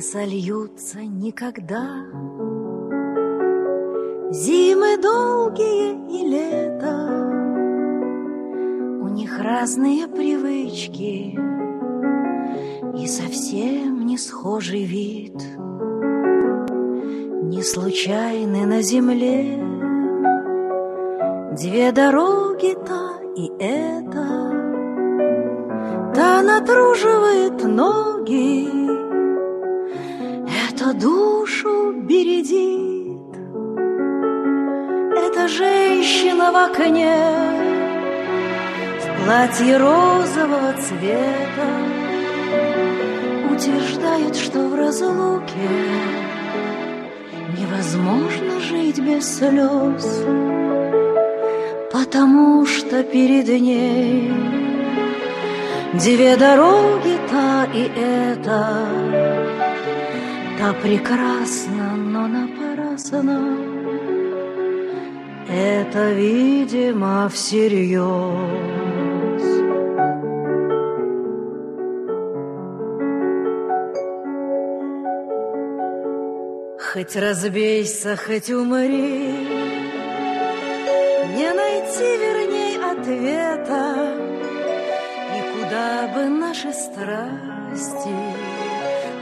сольются никогда. Зимы долгие и лето, У них разные привычки И совсем не схожий вид, Не случайны на земле Две дороги, та и эта, Та натруживает ноги, Это душу бередит. Это женщина в окне В платье розового цвета Утверждает, что в разлуке Невозможно жить без слез Потому что перед ней Две дороги, та и эта Та прекрасна, но напрасно. Это, видимо, всерьез. Хоть разбейся, хоть умри. Не найти, верней, ответа. И куда бы наши страсти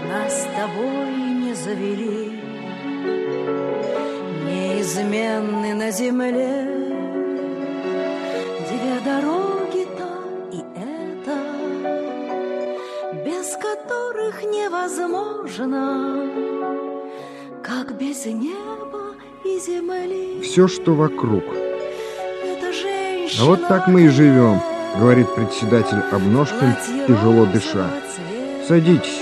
Нас с тобой завели Неизменны на земле Две дороги, та и эта Без которых невозможно как без неба и земли. Все, что вокруг. Это женщина А вот так мы и живем, говорит председатель Обножкин, тяжело дыша. Садитесь.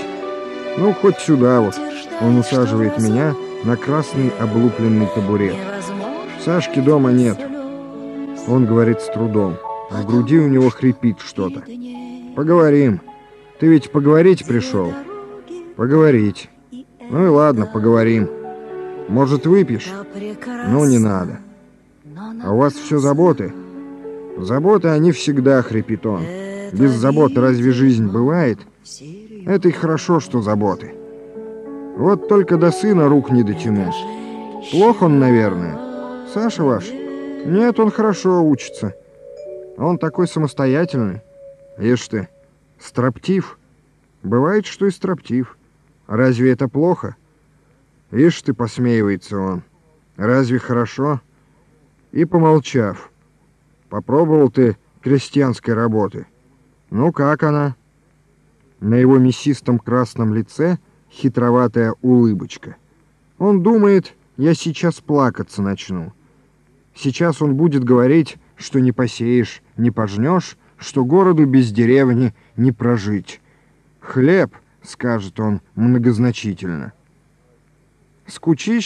Ну, хоть сюда вот. Он усаживает меня на красный облупленный табурет. Сашки дома нет. Он говорит с трудом. В груди у него хрипит что-то. Поговорим. Ты ведь поговорить пришел? Поговорить. Ну и ладно, поговорим. Может, выпьешь? Ну, не надо. А у вас все заботы? Заботы, они всегда, хрипит он. Без заботы разве жизнь бывает? Это и хорошо, что заботы. Вот только до сына рук не дотянул. Плохо он, наверное. Саша ваш? Нет, он хорошо учится. Он такой самостоятельный. Ишь ты, строптив. Бывает, что и строптив. Разве это плохо? Ишь ты, посмеивается он. Разве хорошо? И помолчав. Попробовал ты крестьянской работы. Ну, как она? На его мясистом красном лице хитроватая улыбочка. Он думает, я сейчас плакаться начну. Сейчас он будет говорить, что не посеешь, не пожнешь, что городу без деревни не прожить. Хлеб, скажет он многозначительно. Скучищ